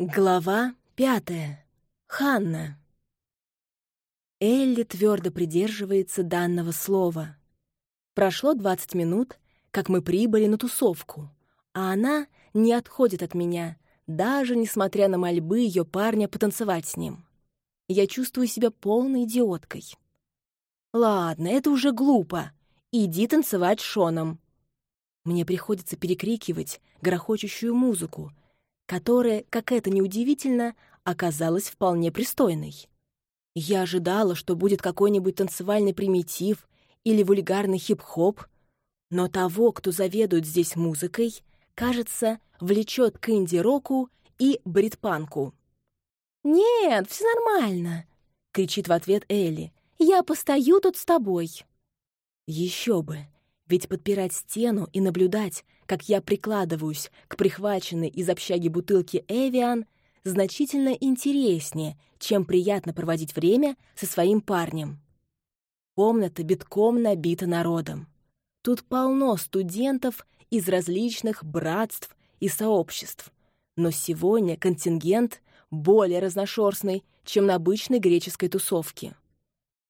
Глава пятая. Ханна. Элли твердо придерживается данного слова. Прошло 20 минут, как мы прибыли на тусовку, а она не отходит от меня, даже несмотря на мольбы ее парня потанцевать с ним. Я чувствую себя полной идиоткой. «Ладно, это уже глупо. Иди танцевать с Шоном». Мне приходится перекрикивать грохочущую музыку, которая, как это неудивительно, оказалась вполне пристойной. Я ожидала, что будет какой-нибудь танцевальный примитив или вульгарный хип-хоп, но того, кто заведует здесь музыкой, кажется, влечет к инди-року и бритпанку. «Нет, все нормально», — кричит в ответ Элли. «Я постою тут с тобой». Еще бы, ведь подпирать стену и наблюдать, как я прикладываюсь к прихваченной из общаги бутылке «Эвиан», значительно интереснее, чем приятно проводить время со своим парнем. Комната битком набита народом. Тут полно студентов из различных братств и сообществ. Но сегодня контингент более разношерстный, чем на обычной греческой тусовке.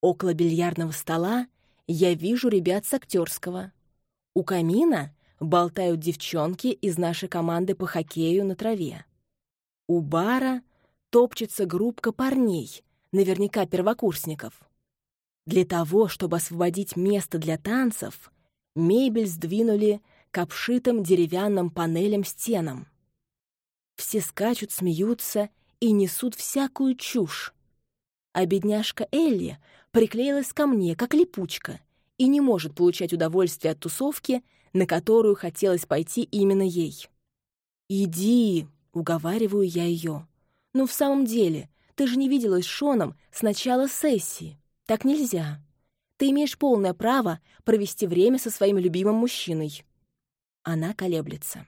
Около бильярдного стола я вижу ребят с актерского. У камина болтают девчонки из нашей команды по хоккею на траве. У бара топчется группка парней, наверняка первокурсников. Для того, чтобы освободить место для танцев, мебель сдвинули к обшитым деревянным панелям стенам. Все скачут, смеются и несут всякую чушь. А бедняжка Элли приклеилась ко мне, как липучка, и не может получать удовольствие от тусовки, на которую хотелось пойти именно ей. «Иди», — уговариваю я ее. «Ну, в самом деле, ты же не виделась с Шоном с начала сессии. Так нельзя. Ты имеешь полное право провести время со своим любимым мужчиной». Она колеблется.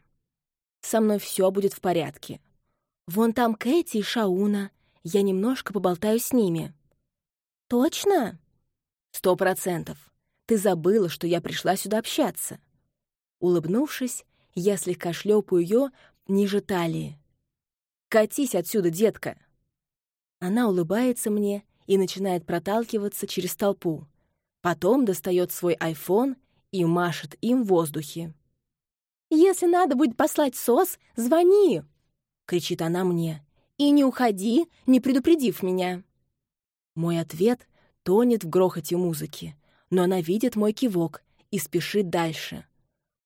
«Со мной все будет в порядке. Вон там Кэти и Шауна. Я немножко поболтаю с ними». «Точно?» «Сто процентов. Ты забыла, что я пришла сюда общаться». Улыбнувшись, я слегка шлепаю ее ниже талии. «Катись отсюда, детка!» Она улыбается мне и начинает проталкиваться через толпу. Потом достает свой айфон и машет им в воздухе. «Если надо будет послать сос, звони!» — кричит она мне. «И не уходи, не предупредив меня!» Мой ответ тонет в грохоте музыки, но она видит мой кивок и спешит дальше.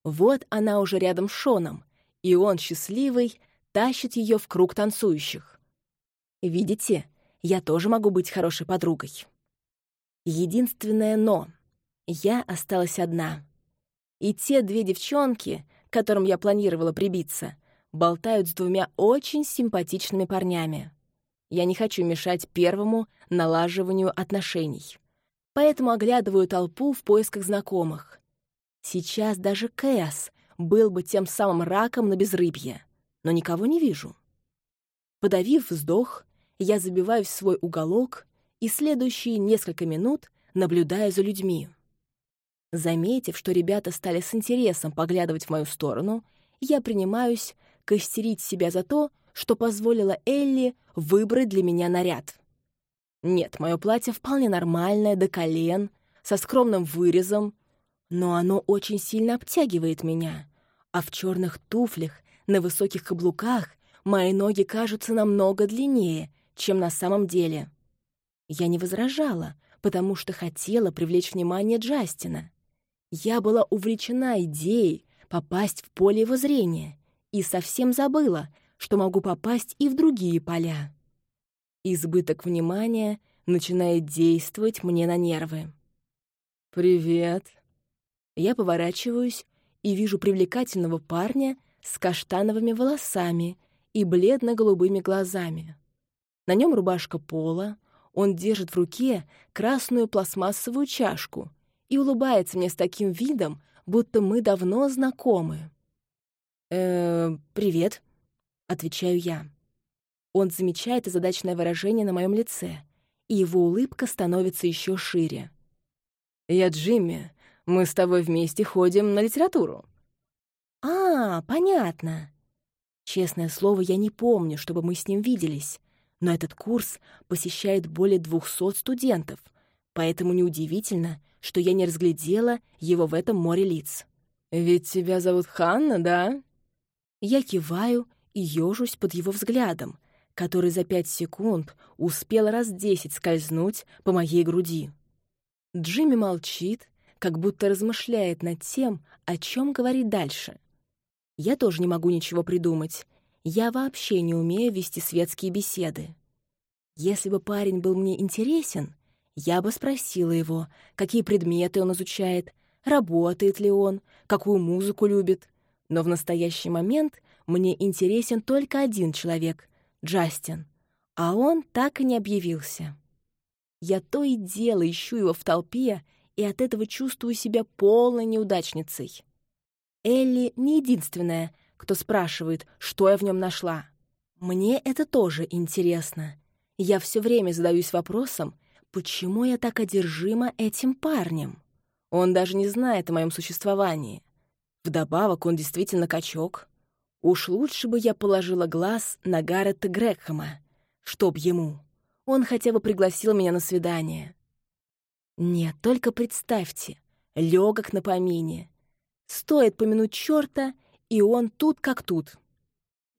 Вот она уже рядом с Шоном, и он, счастливый, тащит ее в круг танцующих. Видите, я тоже могу быть хорошей подругой. Единственное «но» — я осталась одна. И те две девчонки, к которым я планировала прибиться, болтают с двумя очень симпатичными парнями. Я не хочу мешать первому налаживанию отношений. Поэтому оглядываю толпу в поисках знакомых. Сейчас даже Кэс был бы тем самым раком на безрыбье, но никого не вижу. Подавив вздох, я забиваюсь в свой уголок и следующие несколько минут наблюдаю за людьми. Заметив, что ребята стали с интересом поглядывать в мою сторону, я принимаюсь костерить себя за то, что позволила Элли выбрать для меня наряд. Нет, мое платье вполне нормальное, до колен, со скромным вырезом, но оно очень сильно обтягивает меня, а в черных туфлях на высоких каблуках мои ноги кажутся намного длиннее, чем на самом деле. Я не возражала, потому что хотела привлечь внимание Джастина. Я была увлечена идеей попасть в поле его зрения и совсем забыла, что могу попасть и в другие поля. Избыток внимания начинает действовать мне на нервы. «Привет», я поворачиваюсь и вижу привлекательного парня с каштановыми волосами и бледно-голубыми глазами. На нем рубашка пола, он держит в руке красную пластмассовую чашку и улыбается мне с таким видом, будто мы давно знакомы. «Э, привет», — отвечаю я. Он замечает озадаченное выражение на моем лице, и его улыбка становится еще шире. «Я Джимми, мы с тобой вместе ходим на литературу». «А, понятно». Честное слово, я не помню, чтобы мы с ним виделись, но этот курс посещает более двухсот студентов, поэтому неудивительно, что я не разглядела его в этом море лиц. «Ведь тебя зовут Ханна, да?» Я киваю и ёжусь под его взглядом, который за пять секунд успел раз десять скользнуть по моей груди. Джимми молчит, как будто размышляет над тем, о чем говорить дальше. Я тоже не могу ничего придумать. Я вообще не умею вести светские беседы. Если бы парень был мне интересен, я бы спросила его, какие предметы он изучает, работает ли он, какую музыку любит. Но в настоящий момент мне интересен только один человек — Джастин, а он так и не объявился. Я то и дело ищу его в толпе, и от этого чувствую себя полной неудачницей. Элли не единственная, кто спрашивает, что я в нем нашла. Мне это тоже интересно. Я все время задаюсь вопросом, почему я так одержима этим парнем. Он даже не знает о моем существовании. Вдобавок он действительно качок. Уж лучше бы я положила глаз на Гаррета Грекхэма, чтоб ему. Он хотя бы пригласил меня на свидание. Нет, только представьте, легок на помине. Стоит помянуть черта, и он тут как тут.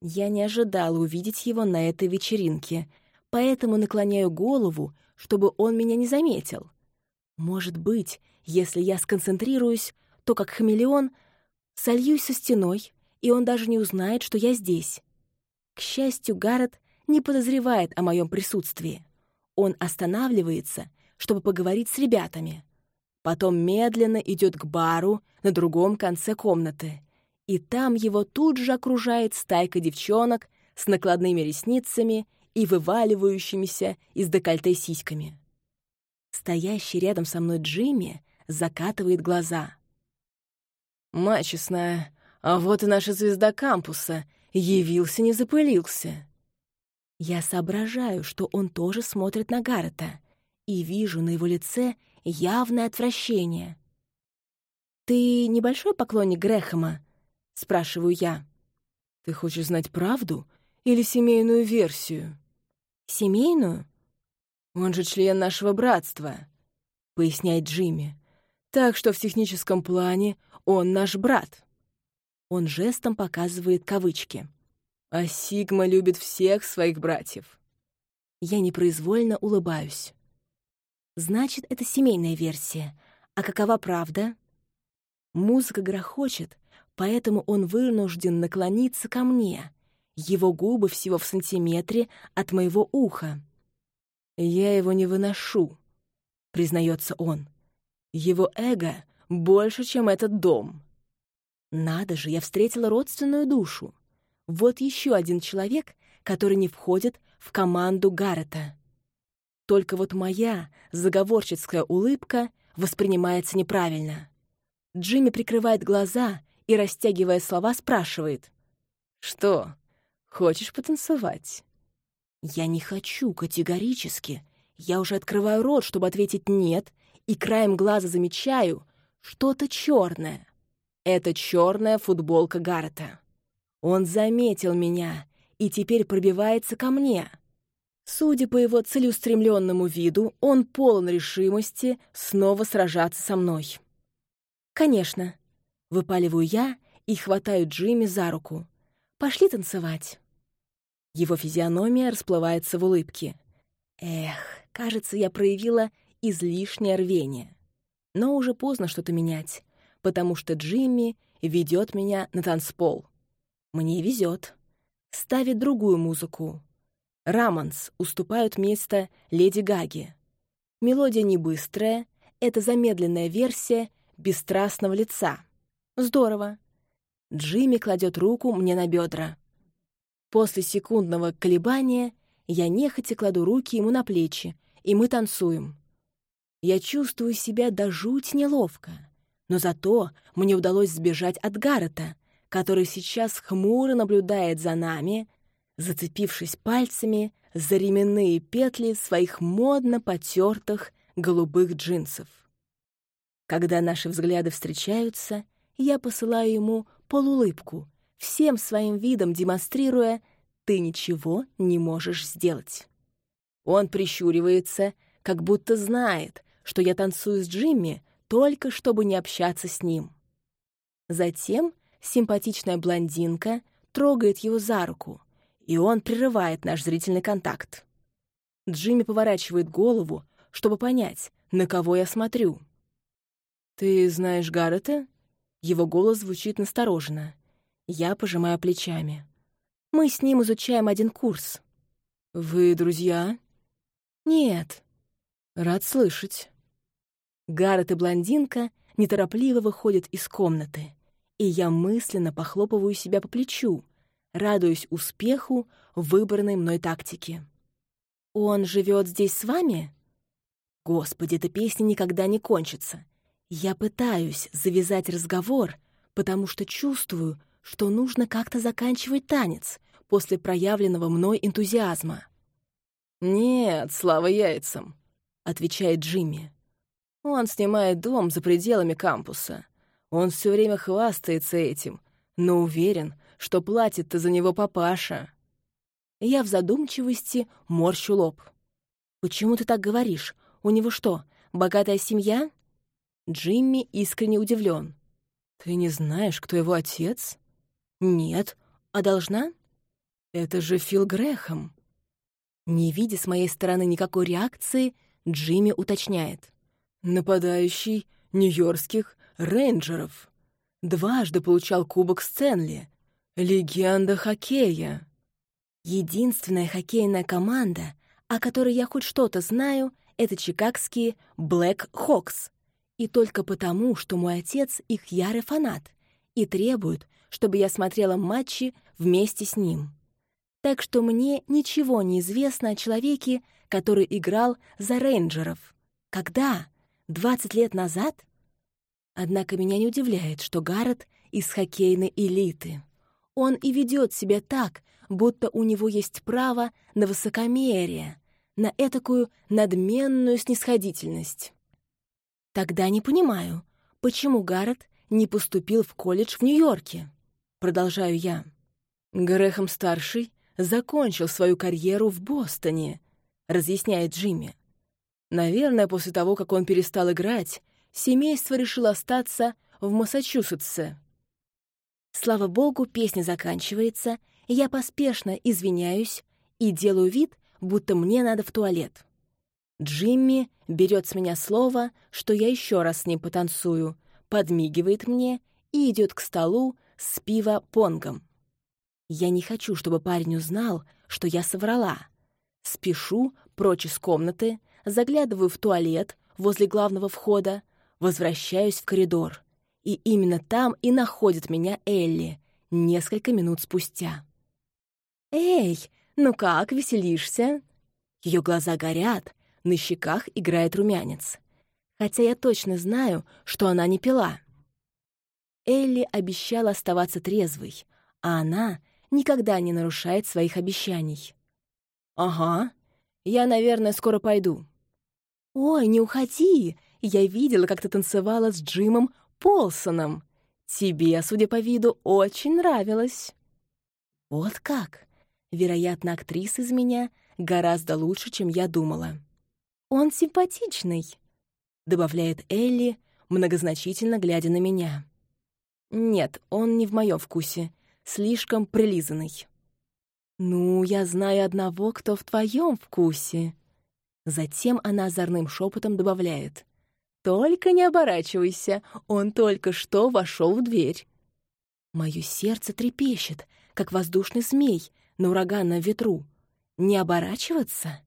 Я не ожидала увидеть его на этой вечеринке, поэтому наклоняю голову, чтобы он меня не заметил. Может быть, если я сконцентрируюсь, то, как хамелеон, сольюсь со стеной, и он даже не узнает, что я здесь. К счастью, Гаррет не подозревает о моем присутствии. Он останавливается, чтобы поговорить с ребятами. Потом медленно идет к бару на другом конце комнаты. И там его тут же окружает стайка девчонок с накладными ресницами и вываливающимися из декольте сиськами. Стоящий рядом со мной Джимми закатывает глаза. «Мать честная, а вот и наша звезда кампуса. Явился, не запылился». Я соображаю, что он тоже смотрит на Гаррета, и вижу на его лице явное отвращение. «Ты небольшой поклонник Грэхэма?» — спрашиваю я. «Ты хочешь знать правду или семейную версию?» «Семейную?» «Он же член нашего братства», — поясняет Джимми. «Так что в техническом плане он наш брат». Он жестом показывает кавычки. «А Сигма любит всех своих братьев». Я непроизвольно улыбаюсь. «Значит, это семейная версия. А какова правда?» Музыка грохочет, поэтому он вынужден наклониться ко мне. Его губы всего в сантиметре от моего уха. «Я его не выношу», — признается он. «Его эго больше, чем этот дом». Надо же, я встретила родственную душу. Вот еще один человек, который не входит в команду Гаррета. Только вот моя заговорческая улыбка воспринимается неправильно. Джимми прикрывает глаза и, растягивая слова, спрашивает. «Что, хочешь потанцевать?» Я не хочу категорически. Я уже открываю рот, чтобы ответить «нет», и краем глаза замечаю что-то черное. Это черная футболка Гаррета. Он заметил меня и теперь пробивается ко мне. Судя по его целеустремленному виду, он полон решимости снова сражаться со мной. «Конечно», — выпаливаю я и хватаю Джимми за руку. «Пошли танцевать». Его физиономия расплывается в улыбке. Эх, кажется, я проявила излишнее рвение. Но уже поздно что-то менять, потому что Джимми ведет меня на танцпол. Мне везет. Ставит другую музыку. Рамонс уступают место Леди Гаги. Мелодия не быстрая, это замедленная версия бесстрастного лица. Здорово. Джимми кладет руку мне на бедра. После секундного колебания я нехотя кладу руки ему на плечи, и мы танцуем. Я чувствую себя до жуть неловко, но зато мне удалось сбежать от Гаррета, который сейчас хмуро наблюдает за нами, зацепившись пальцами за ременные петли своих модно потертых голубых джинсов. Когда наши взгляды встречаются, я посылаю ему полулыбку, всем своим видом демонстрируя «ты ничего не можешь сделать». Он прищуривается, как будто знает, что я танцую с Джимми только чтобы не общаться с ним. Затем симпатичная блондинка трогает его за руку, и он прерывает наш зрительный контакт. Джимми поворачивает голову, чтобы понять, на кого я смотрю. «Ты знаешь Гаррета?» Его голос звучит настороженно. Я пожимаю плечами. «Мы с ним изучаем один курс». «Вы друзья?» «Нет». «Рад слышать». Гаррет и блондинка неторопливо выходят из комнаты, и я мысленно похлопываю себя по плечу, радуюсь успеху выбранной мной тактики. «Он живет здесь с вами?» Господи, эта песня никогда не кончится. Я пытаюсь завязать разговор, потому что чувствую, что нужно как-то заканчивать танец после проявленного мной энтузиазма. «Нет, слава яйцам», — отвечает Джимми. «Он снимает дом за пределами кампуса. Он все время хвастается этим, но уверен, что платит-то за него папаша». Я в задумчивости морщу лоб. «Почему ты так говоришь? У него что, богатая семья?» Джимми искренне удивлен. «Ты не знаешь, кто его отец?» «Нет. А должна?» «Это же Фил Грэхэм». Не видя с моей стороны никакой реакции, Джимми уточняет. «Нападающий нью-йоркских рейнджеров. Дважды получал кубок Стэнли. Легенда хоккея». Единственная хоккейная команда, о которой я хоть что-то знаю, это чикагские «Блэк Хокс», и только потому, что мой отец их ярый фанат и требует, чтобы я смотрела матчи вместе с ним. Так что мне ничего не известно о человеке, который играл за рейнджеров. Когда? 20 лет назад? Однако меня не удивляет, что Гаррет из хоккейной элиты. Он и ведет себя так, будто у него есть право на высокомерие, на этакую надменную снисходительность. Тогда не понимаю, почему Гаррет не поступил в колледж в Нью-Йорке? Продолжаю я. Грэхэм-старший закончил свою карьеру в Бостоне, разъясняет Джимми. Наверное, после того, как он перестал играть, семейство решило остаться в Массачусетсе. Слава богу, песня заканчивается, я поспешно извиняюсь и делаю вид, будто мне надо в туалет. Джимми берет с меня слово, что я еще раз с ним потанцую, подмигивает мне и идет к столу с пиво-понгом. Я не хочу, чтобы парень узнал, что я соврала. Спешу прочь из комнаты, заглядываю в туалет возле главного входа, возвращаюсь в коридор. И именно там и находит меня Элли несколько минут спустя. «Эй, ну как, веселишься?» Ее глаза горят, на щеках играет румянец. Хотя я точно знаю, что она не пила. Элли обещала оставаться трезвой, а она никогда не нарушает своих обещаний. «Ага, я, наверное, скоро пойду». «Ой, не уходи! Я видела, как ты танцевала с Джимом Полсоном. Тебе, судя по виду, очень нравилось». «Вот как! Вероятно, актриса из меня гораздо лучше, чем я думала». «Он симпатичный», — добавляет Элли, многозначительно глядя на меня. «Нет, он не в моем вкусе, слишком прилизанный». «Ну, я знаю одного, кто в твоем вкусе». Затем она озорным шепотом добавляет. «Только не оборачивайся, он только что вошел в дверь». Мое сердце трепещет, как воздушный змей на ураганном ветру. Не оборачиваться?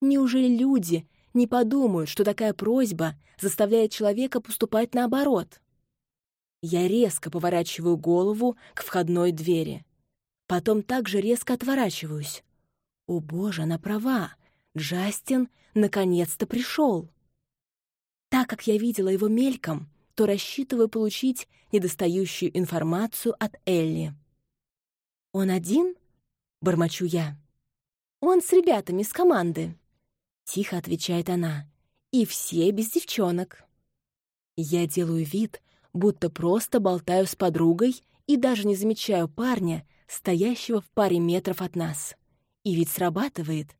Неужели люди не подумают, что такая просьба заставляет человека поступать наоборот. Я резко поворачиваю голову к входной двери. Потом также резко отворачиваюсь. О боже, она права. Джастин наконец-то пришел. Так как я видела его мельком, то рассчитываю получить недостающую информацию от Элли. «Он один?» — бормочу я. «Он с ребятами с команды». Тихо отвечает она. И все без девчонок. Я делаю вид, будто просто болтаю с подругой и даже не замечаю парня, стоящего в паре метров от нас. И ведь срабатывает.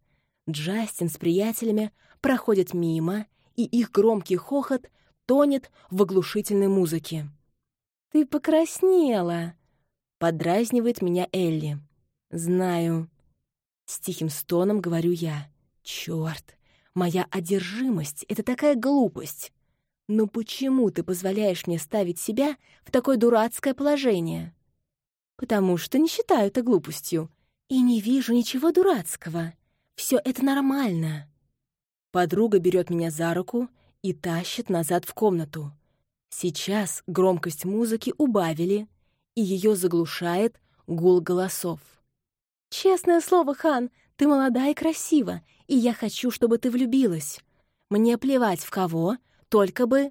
Джастин с приятелями проходят мимо, и их громкий хохот тонет в оглушительной музыке. «Ты покраснела!» — подразнивает меня Элли. «Знаю». С тихим стоном говорю я. «Чёрт, моя одержимость — это такая глупость. Но почему ты позволяешь мне ставить себя в такое дурацкое положение?» «Потому что не считаю это глупостью и не вижу ничего дурацкого. Все это нормально». Подруга берет меня за руку и тащит назад в комнату. Сейчас громкость музыки убавили, и ее заглушает гул голосов. «Честное слово, Хан, ты молода и красива, и я хочу, чтобы ты влюбилась. Мне плевать в кого, только бы...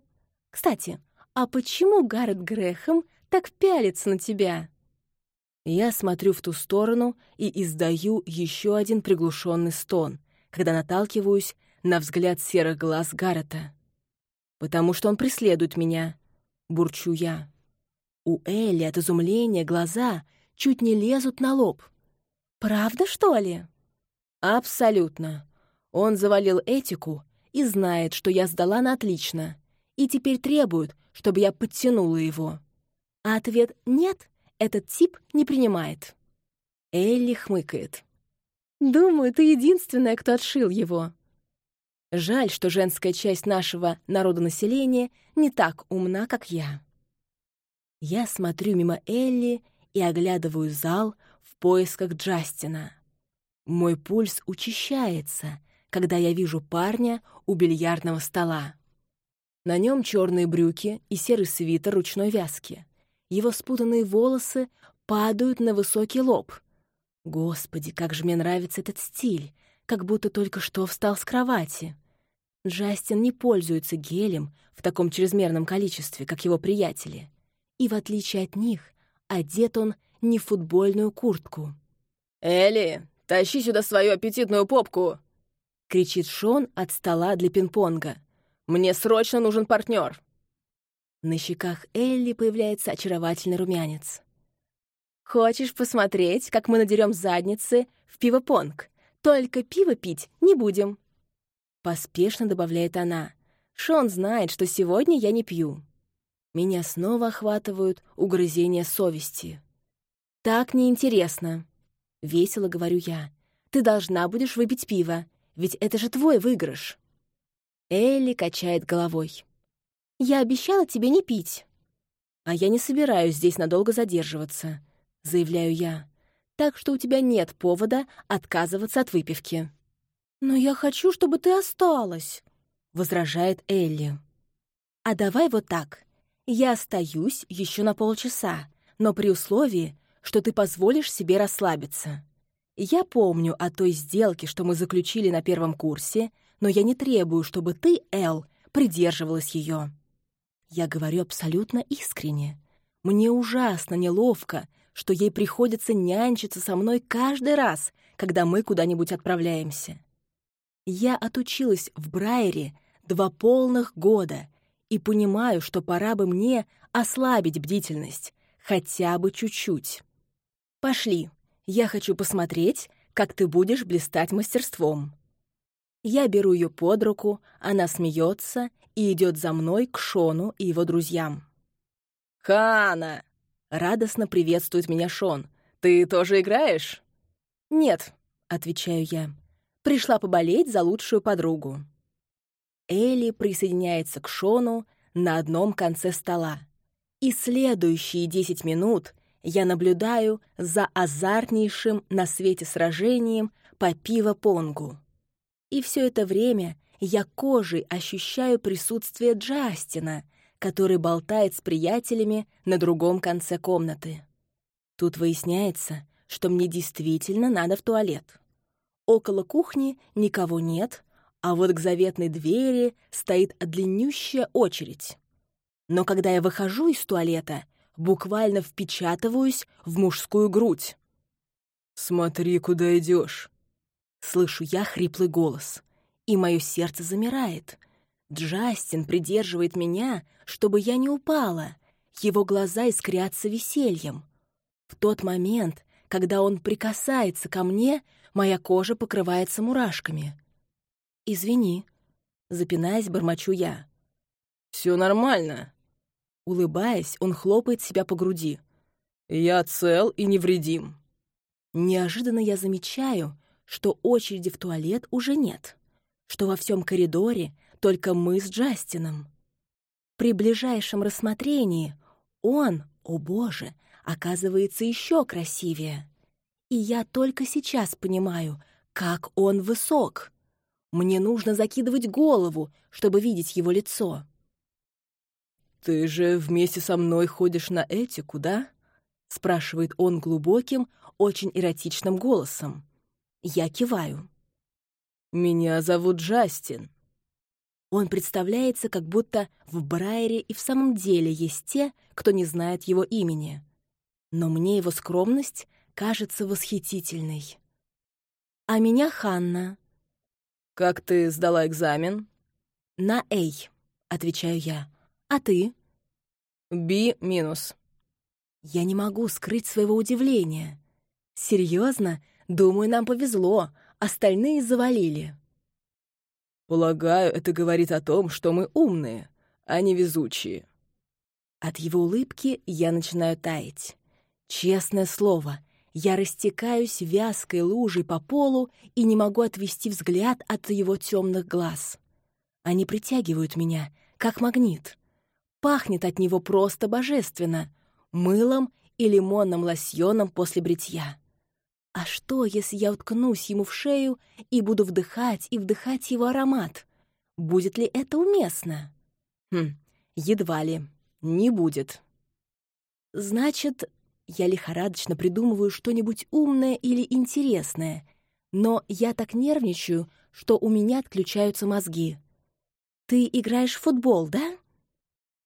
Кстати, а почему Гаррет Грэхэм так пялится на тебя?» Я смотрю в ту сторону и издаю еще один приглушенный стон, когда наталкиваюсь на взгляд серых глаз Гаррета. «Потому что он преследует меня», — бурчу я. У Элли от изумления глаза чуть не лезут на лоб. «Правда, что ли?» «Абсолютно. Он завалил этику и знает, что я сдала на отлично, и теперь требует, чтобы я подтянула его. А ответ «нет» этот тип не принимает». Элли хмыкает. «Думаю, ты единственная, кто отшил его». Жаль, что женская часть нашего народонаселения не так умна, как я. Я смотрю мимо Элли и оглядываю зал в поисках Джастина. Мой пульс учащается, когда я вижу парня у бильярдного стола. На нем черные брюки и серый свитер ручной вязки. Его спутанные волосы падают на высокий лоб. Господи, как же мне нравится этот стиль, как будто только что встал с кровати. Джастин не пользуется гелем в таком чрезмерном количестве, как его приятели. И в отличие от них, одет он не в футбольную куртку. «Элли, тащи сюда свою аппетитную попку!» — кричит Шон от стола для пинг-понга. «Мне срочно нужен партнер!» На щеках Элли появляется очаровательный румянец. «Хочешь посмотреть, как мы надерем задницы в пиво-понг? Только пиво пить не будем!» Поспешно добавляет она. «Шон знает, что сегодня я не пью». Меня снова охватывают угрызения совести. «Так неинтересно», — весело говорю я. «Ты должна будешь выпить пиво, ведь это же твой выигрыш». Элли качает головой. «Я обещала тебе не пить». «А я не собираюсь здесь надолго задерживаться», — заявляю я. «Так что у тебя нет повода отказываться от выпивки». «Но я хочу, чтобы ты осталась», — возражает Элли. «А давай вот так. Я остаюсь еще на полчаса, но при условии, что ты позволишь себе расслабиться. Я помню о той сделке, что мы заключили на первом курсе, но я не требую, чтобы ты, Эл, придерживалась ее. Я говорю абсолютно искренне. Мне ужасно неловко, что ей приходится нянчиться со мной каждый раз, когда мы куда-нибудь отправляемся. Я отучилась в Брайере два полных года и понимаю, что пора бы мне ослабить бдительность, хотя бы чуть-чуть. Пошли, я хочу посмотреть, как ты будешь блистать мастерством. Я беру ее под руку, она смеется и идет за мной к Шону и его друзьям. «Хана!» — радостно приветствует меня Шон. «Ты тоже играешь?» «Нет», — отвечаю я. «Пришла поболеть за лучшую подругу». Элли присоединяется к Шону на одном конце стола. И следующие десять минут я наблюдаю за азартнейшим на свете сражением по пиво-понгу. И все это время я кожей ощущаю присутствие Джастина, который болтает с приятелями на другом конце комнаты. Тут выясняется, что мне действительно надо в туалет. Около кухни никого нет, а вот к заветной двери стоит длиннющая очередь. Но когда я выхожу из туалета, буквально впечатываюсь в мужскую грудь. «Смотри, куда идешь. Слышу я хриплый голос, и мое сердце замирает. Джастин придерживает меня, чтобы я не упала. Его глаза искрятся весельем. В тот момент, когда он прикасается ко мне, моя кожа покрывается мурашками. «Извини», — запинаясь, бормочу я. «Все нормально». Улыбаясь, он хлопает себя по груди. «Я цел и невредим». Неожиданно я замечаю, что очереди в туалет уже нет, что во всем коридоре только мы с Джастином. При ближайшем рассмотрении он, о боже, оказывается еще красивее. И я только сейчас понимаю, как он высок. Мне нужно закидывать голову, чтобы видеть его лицо. «Ты же вместе со мной ходишь на этику, да?» — спрашивает он глубоким, очень эротичным голосом. Я киваю. «Меня зовут Джастин». Он представляется, как будто в Брайере и в самом деле есть те, кто не знает его имени. Но мне его скромность кажется восхитительной. «А меня Ханна». «Как ты сдала экзамен?» «На «Эй», — отвечаю я. «А ты?» «Би минус». Я не могу скрыть своего удивления. Серьезно, думаю, нам повезло, остальные завалили. Полагаю, это говорит о том, что мы умные, а не везучие. От его улыбки я начинаю таять. Честное слово, я растекаюсь вязкой лужей по полу и не могу отвести взгляд от его темных глаз. Они притягивают меня, как магнит. Пахнет от него просто божественно, мылом и лимонным лосьоном после бритья. А что, если я уткнусь ему в шею и буду вдыхать и вдыхать его аромат? Будет ли это уместно? Хм, едва ли. Не будет. Значит, я лихорадочно придумываю что-нибудь умное или интересное, но я так нервничаю, что у меня отключаются мозги. «Ты играешь в футбол, да?»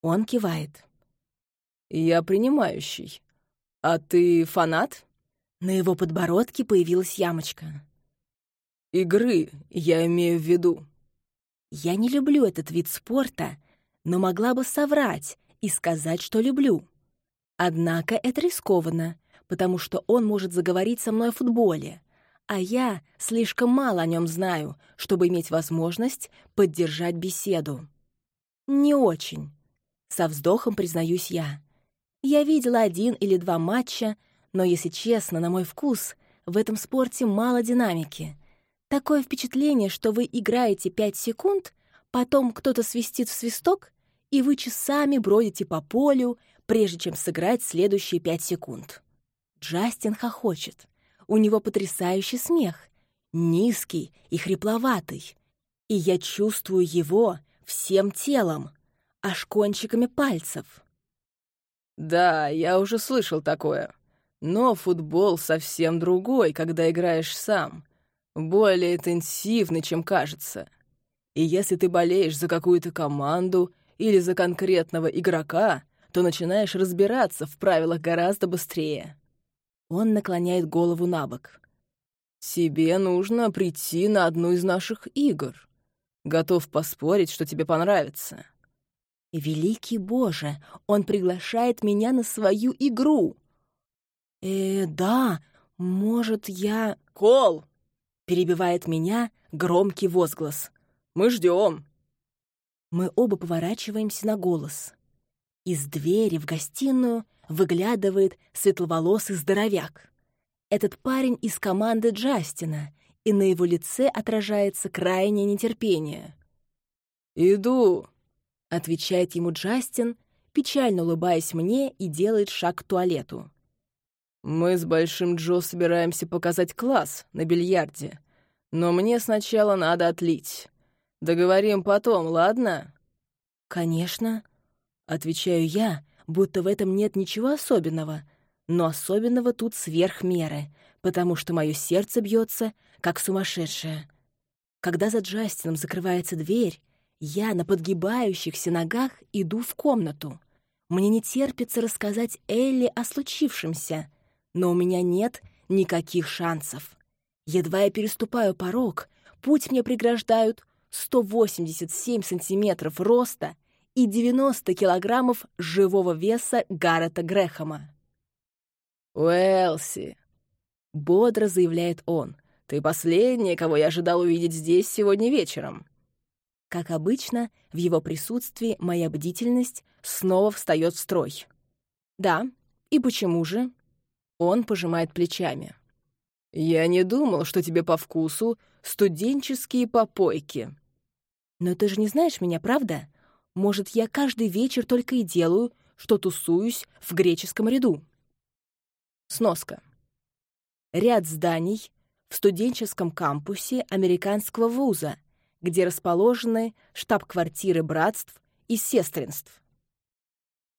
Он кивает. «Я принимающий. А ты фанат?» На его подбородке появилась ямочка. «Игры, я имею в виду». Я не люблю этот вид спорта, но могла бы соврать и сказать, что люблю. Однако это рискованно, потому что он может заговорить со мной о футболе, а я слишком мало о нем знаю, чтобы иметь возможность поддержать беседу. Не очень. Со вздохом признаюсь я. Я видела один или два матча, но, если честно, на мой вкус, в этом спорте мало динамики. Такое впечатление, что вы играете пять секунд, потом кто-то свистит в свисток, и вы часами бродите по полю, прежде чем сыграть следующие пять секунд. Джастин хохочет. У него потрясающий смех, низкий и хрипловатый. И я чувствую его всем телом, аж кончиками пальцев. Да, я уже слышал такое. Но футбол совсем другой, когда играешь сам. Более интенсивный, чем кажется. И если ты болеешь за какую-то команду или за конкретного игрока, то начинаешь разбираться в правилах гораздо быстрее. Он наклоняет голову на бок. «Тебе нужно прийти на одну из наших игр. Готов поспорить, что тебе понравится». Великий Боже, он приглашает меня на свою игру. Э, да, может, я... Кол! Перебивает меня громкий возглас. Мы ждем. Мы оба поворачиваемся на голос. Из двери в гостиную выглядывает светловолосый здоровяк. Этот парень из команды Джастина, и на его лице отражается крайнее нетерпение. «Иду», — отвечает ему Джастин, печально улыбаясь мне и делает шаг к туалету. «Мы с Большим Джо собираемся показать класс на бильярде, но мне сначала надо отлить. Договорим потом, ладно?» «Конечно», — отвечаю я, будто в этом нет ничего особенного, но особенного тут сверх меры, потому что мое сердце бьется, как сумасшедшее. Когда за Джастином закрывается дверь, я на подгибающихся ногах иду в комнату. Мне не терпится рассказать Элли о случившемся, но у меня нет никаких шансов. Едва я переступаю порог, путь мне преграждают 187 сантиметров роста и 90 килограммов живого веса Гаррета Грэхэма. «Уэлси», — бодро заявляет он, — «ты последняя, кого я ожидал увидеть здесь сегодня вечером». Как обычно, в его присутствии моя бдительность снова встает в строй. «Да, и почему же?» Он пожимает плечами. «Я не думал, что тебе по вкусу студенческие попойки». «Но ты же не знаешь меня, правда? Может, я каждый вечер только и делаю, что тусуюсь в греческом ряду?» Сноска. Ряд зданий в студенческом кампусе американского вуза, где расположены штаб-квартиры братств и сестринств.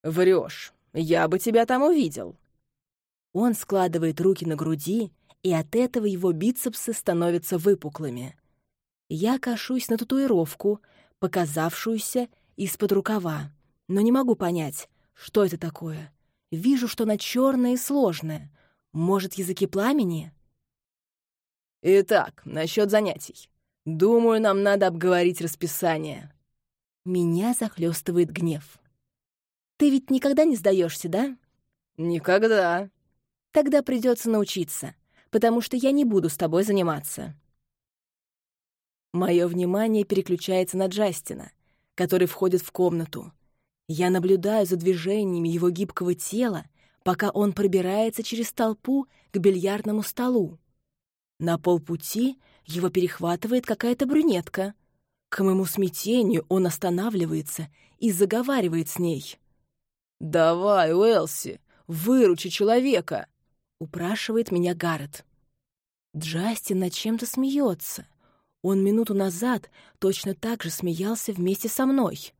«Врешь. Я бы тебя там увидел». Он складывает руки на груди, и от этого его бицепсы становятся выпуклыми. Я кашусь на татуировку, показавшуюся из-под рукава, но не могу понять, что это такое. Вижу, что она черная и сложная. Может, языки пламени? Итак, насчет занятий. Думаю, нам надо обговорить расписание. Меня захлестывает гнев. Ты ведь никогда не сдаешься, да? Никогда. Тогда придется научиться, потому что я не буду с тобой заниматься. Мое внимание переключается на Джастина, который входит в комнату. Я наблюдаю за движениями его гибкого тела, пока он пробирается через толпу к бильярдному столу. На полпути его перехватывает какая-то брюнетка. К моему смятению он останавливается и заговаривает с ней. «Давай, Уэлси, выручи человека!» упрашивает меня Гаррет. Джастин над чем-то смеется. Он минуту назад точно так же смеялся вместе со мной.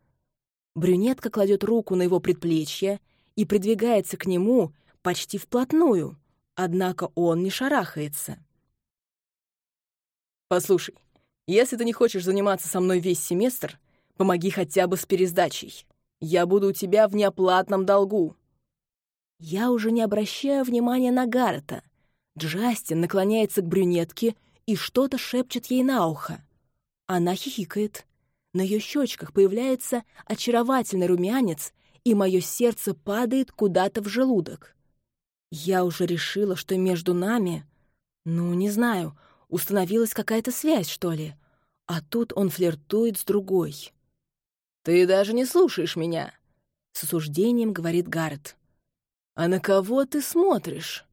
Брюнетка кладет руку на его предплечье и придвигается к нему почти вплотную, однако он не шарахается. «Послушай, если ты не хочешь заниматься со мной весь семестр, помоги хотя бы с пересдачей. Я буду у тебя в неоплатном долгу». Я уже не обращаю внимания на Гаррета. Джастин наклоняется к брюнетке и что-то шепчет ей на ухо. Она хихикает. На ее щечках появляется очаровательный румянец, и мое сердце падает куда-то в желудок. Я уже решила, что между нами, ну, не знаю, установилась какая-то связь, что ли. А тут он флиртует с другой. «Ты даже не слушаешь меня», — с осуждением говорит Гаррет. «А на кого ты смотришь?»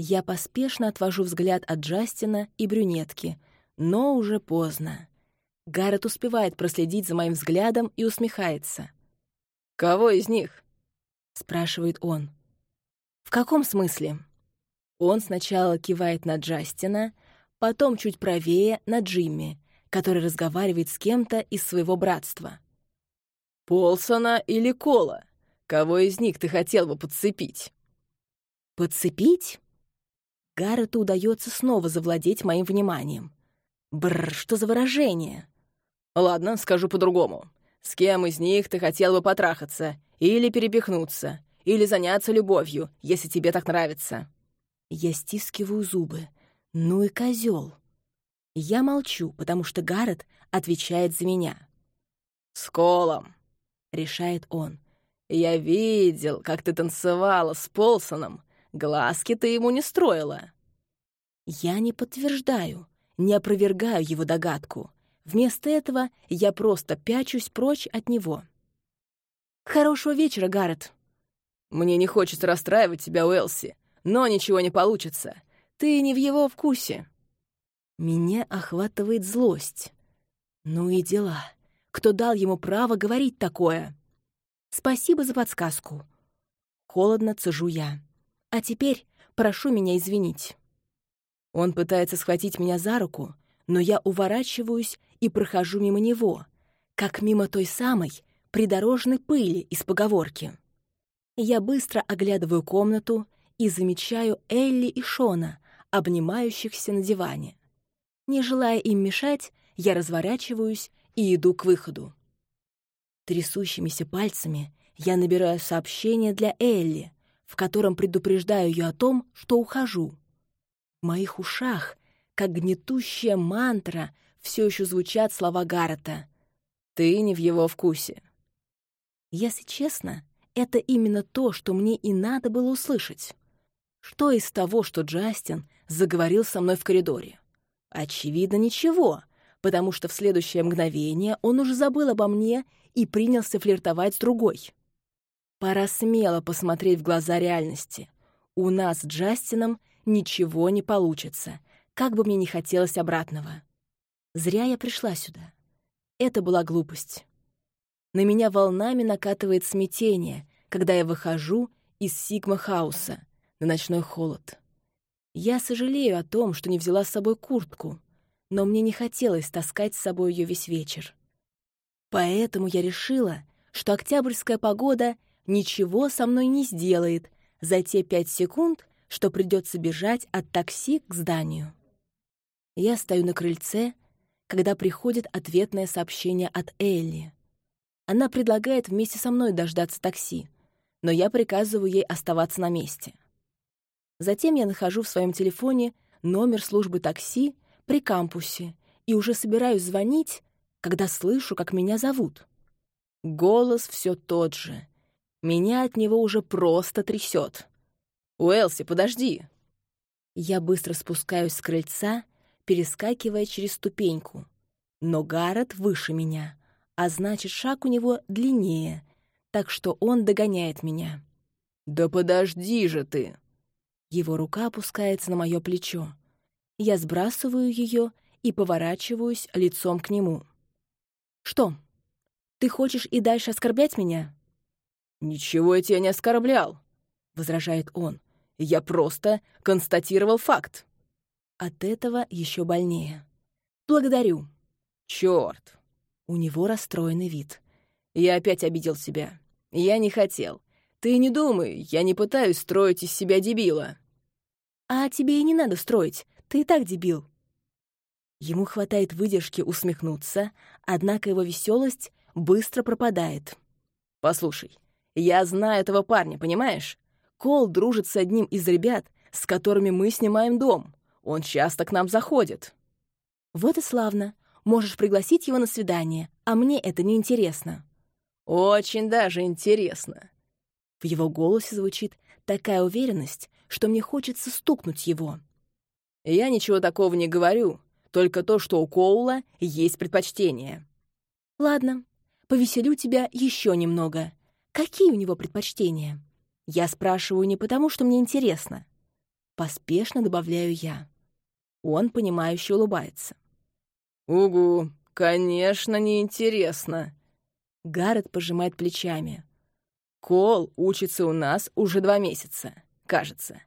Я поспешно отвожу взгляд от Джастина и брюнетки, но уже поздно. Гаррет успевает проследить за моим взглядом и усмехается. «Кого из них?» — спрашивает он. «В каком смысле?» Он сначала кивает на Джастина, потом чуть правее на Джимми, который разговаривает с кем-то из своего братства. «Полсона или Кола? Кого из них ты хотел бы подцепить?» «Подцепить?» Гаррету удается снова завладеть моим вниманием. Бррр, что за выражение? Ладно, скажу по-другому. С кем из них ты хотел бы потрахаться? Или перепихнуться? Или заняться любовью, если тебе так нравится?» Я стискиваю зубы. Ну и козел. Я молчу, потому что Гаррет отвечает за меня. «С Колом», — решает он. «Я видел, как ты танцевала с Полсоном, Глазки ты ему не строила». Я не подтверждаю, не опровергаю его догадку. Вместо этого я просто пячусь прочь от него. «Хорошего вечера, Гаррет». «Мне не хочется расстраивать тебя, Уэлси, но ничего не получится. Ты не в его вкусе». Меня охватывает злость. Ну и дела. Кто дал ему право говорить такое? Спасибо за подсказку. Холодно цежу я. А теперь прошу меня извинить». Он пытается схватить меня за руку, но я уворачиваюсь и прохожу мимо него, как мимо той самой придорожной пыли из поговорки. Я быстро оглядываю комнату и замечаю Элли и Шона, обнимающихся на диване. Не желая им мешать, я разворачиваюсь и иду к выходу. Трясущимися пальцами я набираю сообщение для Элли, в котором предупреждаю ее о том, что ухожу. В моих ушах, как гнетущая мантра, все еще звучат слова Гаррета. «Ты не в его вкусе». Если честно, это именно то, что мне и надо было услышать. Что из того, что Джастин заговорил со мной в коридоре? Очевидно, ничего, потому что в следующее мгновение он уже забыл обо мне и принялся флиртовать с другой. Пора смело посмотреть в глаза реальности. У нас с Джастином ничего не получится, как бы мне ни хотелось обратного. Зря я пришла сюда. Это была глупость. На меня волнами накатывает смятение, когда я выхожу из Сигма-хауса на ночной холод. Я сожалею о том, что не взяла с собой куртку, но мне не хотелось таскать с собой ее весь вечер. Поэтому я решила, что октябрьская погода ничего со мной не сделает за те пять секунд, что придется бежать от такси к зданию. Я стою на крыльце, когда приходит ответное сообщение от Элли. Она предлагает вместе со мной дождаться такси, но я приказываю ей оставаться на месте. Затем я нахожу в своем телефоне номер службы такси при кампусе и уже собираюсь звонить, когда слышу, как меня зовут. Голос все тот же. Меня от него уже просто трясет. «Уэлси, подожди!» Я быстро спускаюсь с крыльца, перескакивая через ступеньку. Но Гаррет выше меня, а значит, шаг у него длиннее, так что он догоняет меня. «Да подожди же ты!» Его рука опускается на мое плечо. Я сбрасываю ее и поворачиваюсь лицом к нему. «Что, ты хочешь и дальше оскорблять меня?» «Ничего я тебя не оскорблял», — возражает он. Я просто констатировал факт. От этого еще больнее. Благодарю. Черт. У него расстроенный вид. Я опять обидел тебя. Я не хотел. Ты не думай, я не пытаюсь строить из себя дебила. А тебе и не надо строить. Ты и так дебил. Ему хватает выдержки усмехнуться, однако его веселость быстро пропадает. Послушай, я знаю этого парня, понимаешь? Кол дружит с одним из ребят, с которыми мы снимаем дом. Он часто к нам заходит». «Вот и славно. Можешь пригласить его на свидание, а мне это не интересно». «Очень даже интересно». В его голосе звучит такая уверенность, что мне хочется стукнуть его. «Я ничего такого не говорю, только то, что у Коула есть предпочтение». «Ладно, повеселю тебя еще немного. Какие у него предпочтения?» Я спрашиваю не потому, что мне интересно. Поспешно добавляю я. Он, понимающе улыбается. «Угу, конечно, неинтересно». Гаррет пожимает плечами. «Кол учится у нас уже два месяца, кажется.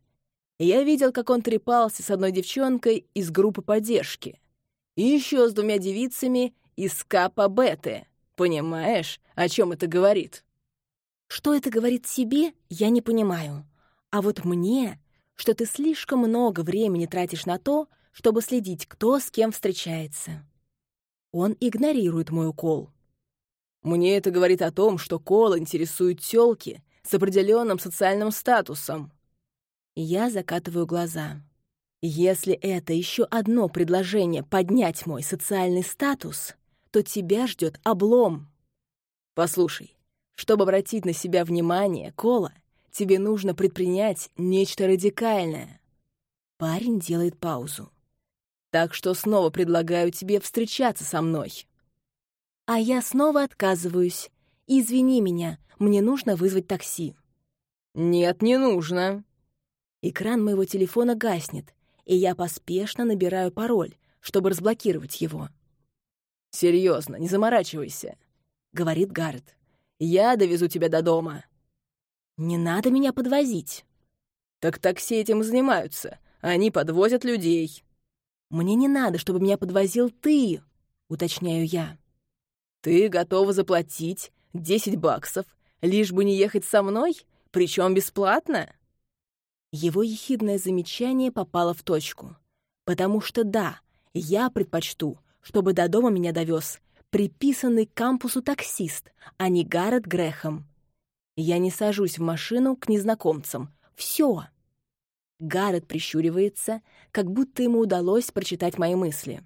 Я видел, как он трепался с одной девчонкой из группы поддержки. И еще с двумя девицами из Капа Беты. Понимаешь, о чем это говорит?» Что это говорит себе, я не понимаю. А вот мне, что ты слишком много времени тратишь на то, чтобы следить, кто с кем встречается. Он игнорирует мой укол. Мне это говорит о том, что Кол интересует тёлки с определенным социальным статусом. Я закатываю глаза. Если это еще одно предложение поднять мой социальный статус, то тебя ждет облом. Послушай, чтобы обратить на себя внимание, Кола, тебе нужно предпринять нечто радикальное. Парень делает паузу. Так что снова предлагаю тебе встречаться со мной. А я снова отказываюсь. Извини меня, мне нужно вызвать такси. Нет, не нужно. Экран моего телефона гаснет, и я поспешно набираю пароль, чтобы разблокировать его. Серьезно, не заморачивайся, говорит Гаррет. Я довезу тебя до дома». «Не надо меня подвозить». «Так такси этим занимаются. Они подвозят людей». «Мне не надо, чтобы меня подвозил ты», — уточняю я. «Ты готова заплатить 10 баксов, лишь бы не ехать со мной, причем бесплатно?» Его ехидное замечание попало в точку. Потому что да, я предпочту, чтобы до дома меня довез приписанный к кампусу таксист, а не Гаррет Грэхэм. Я не сажусь в машину к незнакомцам. Все. Гаррет прищуривается, как будто ему удалось прочитать мои мысли.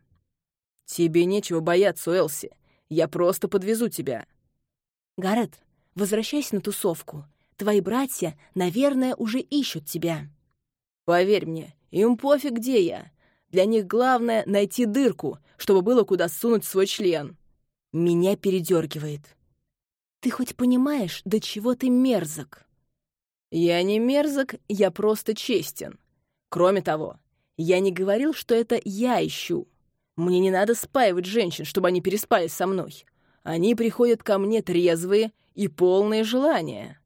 «Тебе нечего бояться, Элси. Я просто подвезу тебя». «Гаррет, возвращайся на тусовку. Твои братья, наверное, уже ищут тебя». Поверь мне, им пофиг, где я. Для них главное — найти дырку, чтобы было куда сунуть свой член. Меня передергивает. Ты хоть понимаешь, до чего ты мерзок? Я не мерзок, я просто честен. Кроме того, я не говорил, что это я ищу. Мне не надо спаивать женщин, чтобы они переспали со мной. Они приходят ко мне трезвые и полные желания.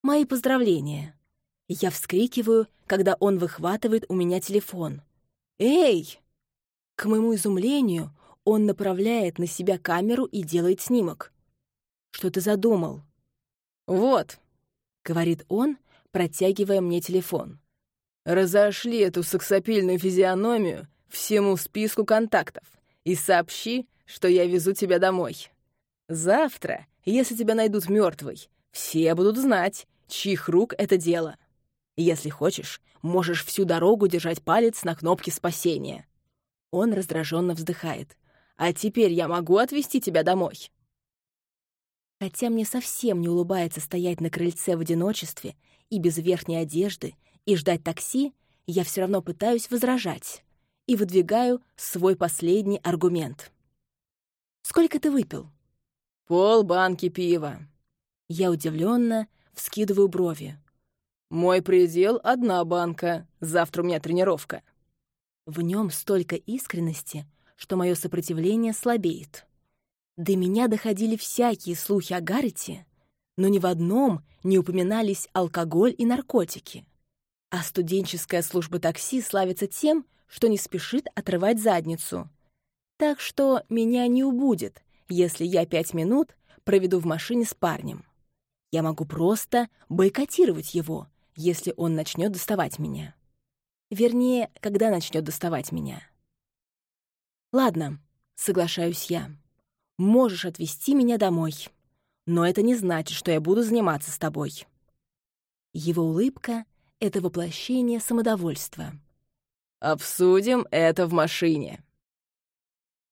Мои поздравления. Я вскрикиваю, когда он выхватывает у меня телефон. «Эй!» К моему изумлению, он направляет на себя камеру и делает снимок. «Что ты задумал?» «Вот», — говорит он, протягивая мне телефон. «Разошли эту сексапильную физиономию всему списку контактов и сообщи, что я везу тебя домой. Завтра, если тебя найдут мертвой, все будут знать, чьих рук это дело». Если хочешь, можешь всю дорогу держать палец на кнопке спасения». Он раздраженно вздыхает. «А теперь я могу отвезти тебя домой?» Хотя мне совсем не улыбается стоять на крыльце в одиночестве и без верхней одежды и ждать такси, я все равно пытаюсь возражать и выдвигаю свой последний аргумент. «Сколько ты выпил?» «Пол банки пива». Я удивленно вскидываю брови. «Мой предел — одна банка. Завтра у меня тренировка». В нем столько искренности, что мое сопротивление слабеет. До меня доходили всякие слухи о Гаррете, но ни в одном не упоминались алкоголь и наркотики. А студенческая служба такси славится тем, что не спешит отрывать задницу. Так что меня не убудет, если я пять минут проведу в машине с парнем. Я могу просто бойкотировать его — если он начнет доставать меня. Вернее, когда начнет доставать меня. Ладно, соглашаюсь я. Можешь отвезти меня домой. Но это не значит, что я буду заниматься с тобой. Его улыбка — это воплощение самодовольства. «Обсудим это в машине»,